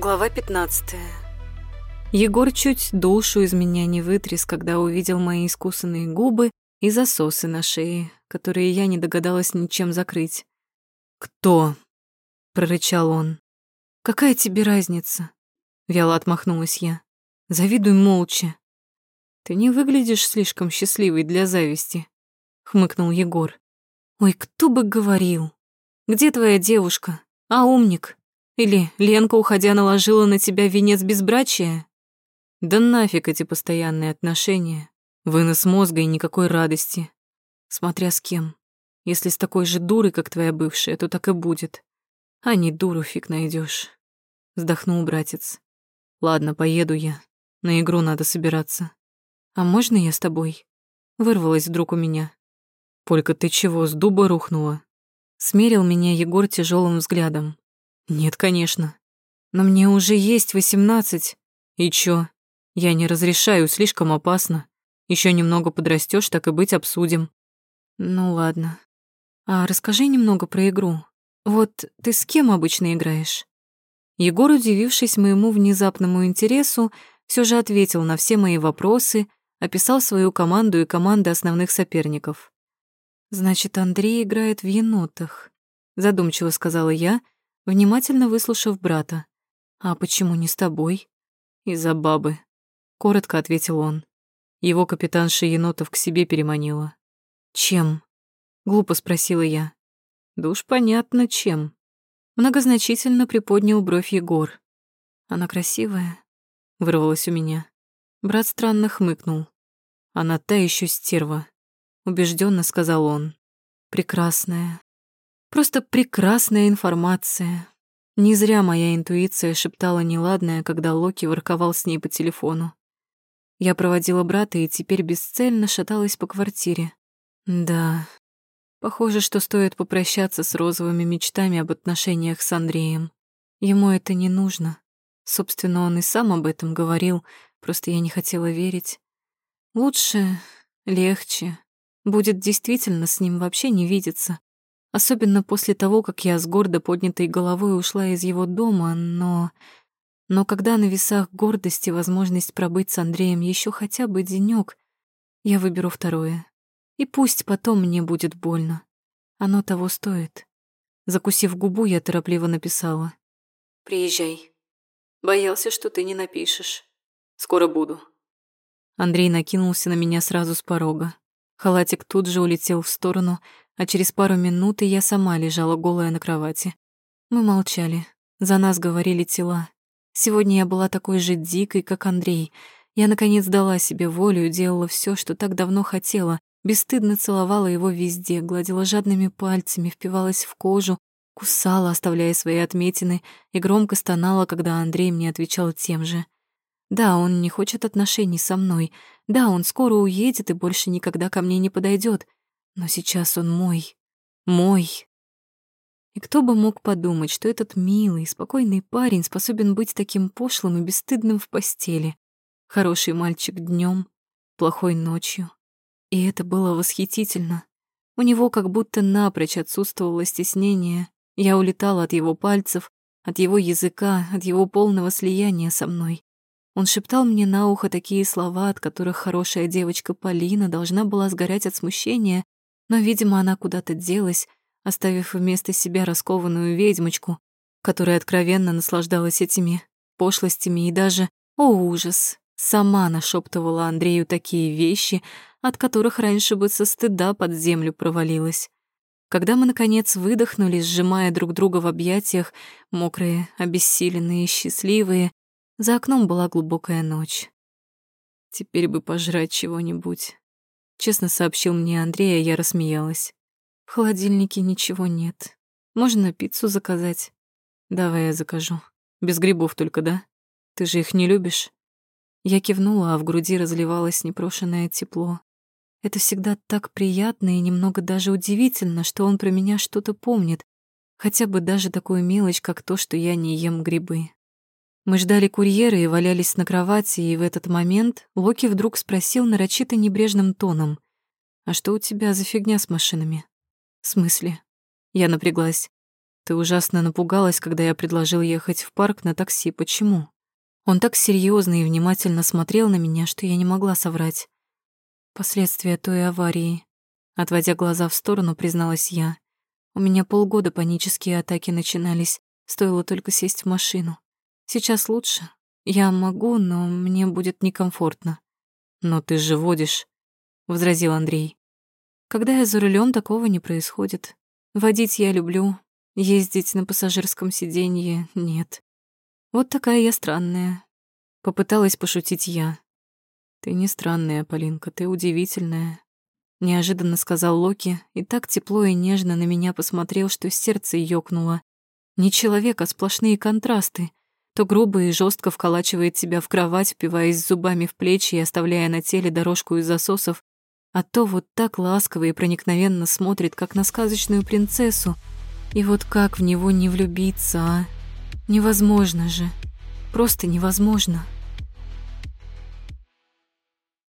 Глава 15. Егор чуть душу из меня не вытряс, когда увидел мои искусанные губы и засосы на шее, которые я не догадалась ничем закрыть. «Кто?» — прорычал он. «Какая тебе разница?» — вяло отмахнулась я. «Завидуй молча». «Ты не выглядишь слишком счастливой для зависти», — хмыкнул Егор. «Ой, кто бы говорил? Где твоя девушка? А умник?» Или Ленка, уходя, наложила на тебя венец безбрачия? Да нафиг эти постоянные отношения. Вынос мозга и никакой радости. Смотря с кем. Если с такой же дурой, как твоя бывшая, то так и будет. А не дуру фиг найдешь. Вздохнул братец. Ладно, поеду я. На игру надо собираться. А можно я с тобой? Вырвалась вдруг у меня. Полька, ты чего, с дуба рухнула? Смерил меня Егор тяжелым взглядом. Нет, конечно. Но мне уже есть восемнадцать. И чё? Я не разрешаю, слишком опасно. Еще немного подрастешь, так и быть обсудим. Ну ладно. А расскажи немного про игру. Вот ты с кем обычно играешь? Егор, удивившись моему внезапному интересу, все же ответил на все мои вопросы, описал свою команду и команды основных соперников. «Значит, Андрей играет в енотах», — задумчиво сказала я, — внимательно выслушав брата. «А почему не с тобой?» «Из-за бабы», — коротко ответил он. Его капитанша енотов к себе переманила. «Чем?» — глупо спросила я. «Да уж понятно, чем». Многозначительно приподнял бровь Егор. «Она красивая?» — вырвалось у меня. Брат странно хмыкнул. «Она та еще стерва», — убежденно сказал он. «Прекрасная, Просто прекрасная информация. Не зря моя интуиция шептала неладное, когда Локи ворковал с ней по телефону. Я проводила брата и теперь бесцельно шаталась по квартире. Да, похоже, что стоит попрощаться с розовыми мечтами об отношениях с Андреем. Ему это не нужно. Собственно, он и сам об этом говорил, просто я не хотела верить. Лучше, легче, будет действительно с ним вообще не видеться. Особенно после того, как я с гордо поднятой головой ушла из его дома, но... Но когда на весах гордости возможность пробыть с Андреем еще хотя бы денёк, я выберу второе. И пусть потом мне будет больно. Оно того стоит. Закусив губу, я торопливо написала. «Приезжай. Боялся, что ты не напишешь. Скоро буду». Андрей накинулся на меня сразу с порога. Халатик тут же улетел в сторону, а через пару минут и я сама лежала голая на кровати. Мы молчали. За нас говорили тела. Сегодня я была такой же дикой, как Андрей. Я, наконец, дала себе волю и делала все, что так давно хотела. Бесстыдно целовала его везде, гладила жадными пальцами, впивалась в кожу, кусала, оставляя свои отметины, и громко стонала, когда Андрей мне отвечал тем же. Да, он не хочет отношений со мной. Да, он скоро уедет и больше никогда ко мне не подойдет. Но сейчас он мой, мой. И кто бы мог подумать, что этот милый, спокойный парень способен быть таким пошлым и бесстыдным в постели. Хороший мальчик днем, плохой ночью. И это было восхитительно. У него как будто напрочь отсутствовало стеснение. Я улетала от его пальцев, от его языка, от его полного слияния со мной. Он шептал мне на ухо такие слова, от которых хорошая девочка Полина должна была сгорать от смущения но, видимо, она куда-то делась, оставив вместо себя раскованную ведьмочку, которая откровенно наслаждалась этими пошлостями и даже, о ужас, сама нашептывала Андрею такие вещи, от которых раньше бы со стыда под землю провалилась. Когда мы, наконец, выдохнули, сжимая друг друга в объятиях, мокрые, обессиленные, счастливые, за окном была глубокая ночь. Теперь бы пожрать чего-нибудь. Честно сообщил мне Андрей, а я рассмеялась. В холодильнике ничего нет. Можно пиццу заказать. Давай я закажу. Без грибов только, да? Ты же их не любишь? Я кивнула, а в груди разливалось непрошенное тепло. Это всегда так приятно и немного даже удивительно, что он про меня что-то помнит, хотя бы даже такую мелочь, как то, что я не ем грибы. Мы ждали курьера и валялись на кровати, и в этот момент Локи вдруг спросил нарочито небрежным тоном. «А что у тебя за фигня с машинами?» «В смысле?» Я напряглась. Ты ужасно напугалась, когда я предложил ехать в парк на такси. Почему? Он так серьезно и внимательно смотрел на меня, что я не могла соврать. Последствия той аварии. Отводя глаза в сторону, призналась я. У меня полгода панические атаки начинались, стоило только сесть в машину. Сейчас лучше. Я могу, но мне будет некомфортно. Но ты же водишь, возразил Андрей. Когда я за рулем, такого не происходит. Водить я люблю, ездить на пассажирском сиденье нет. Вот такая я странная. Попыталась пошутить я. Ты не странная, Полинка, ты удивительная. Неожиданно сказал Локи и так тепло и нежно на меня посмотрел, что сердце ёкнуло. Не человек, а сплошные контрасты. То грубо и жестко вколачивает себя в кровать, впиваясь зубами в плечи и оставляя на теле дорожку из засосов, а то вот так ласково и проникновенно смотрит, как на сказочную принцессу. И вот как в него не влюбиться, а? Невозможно же. Просто невозможно.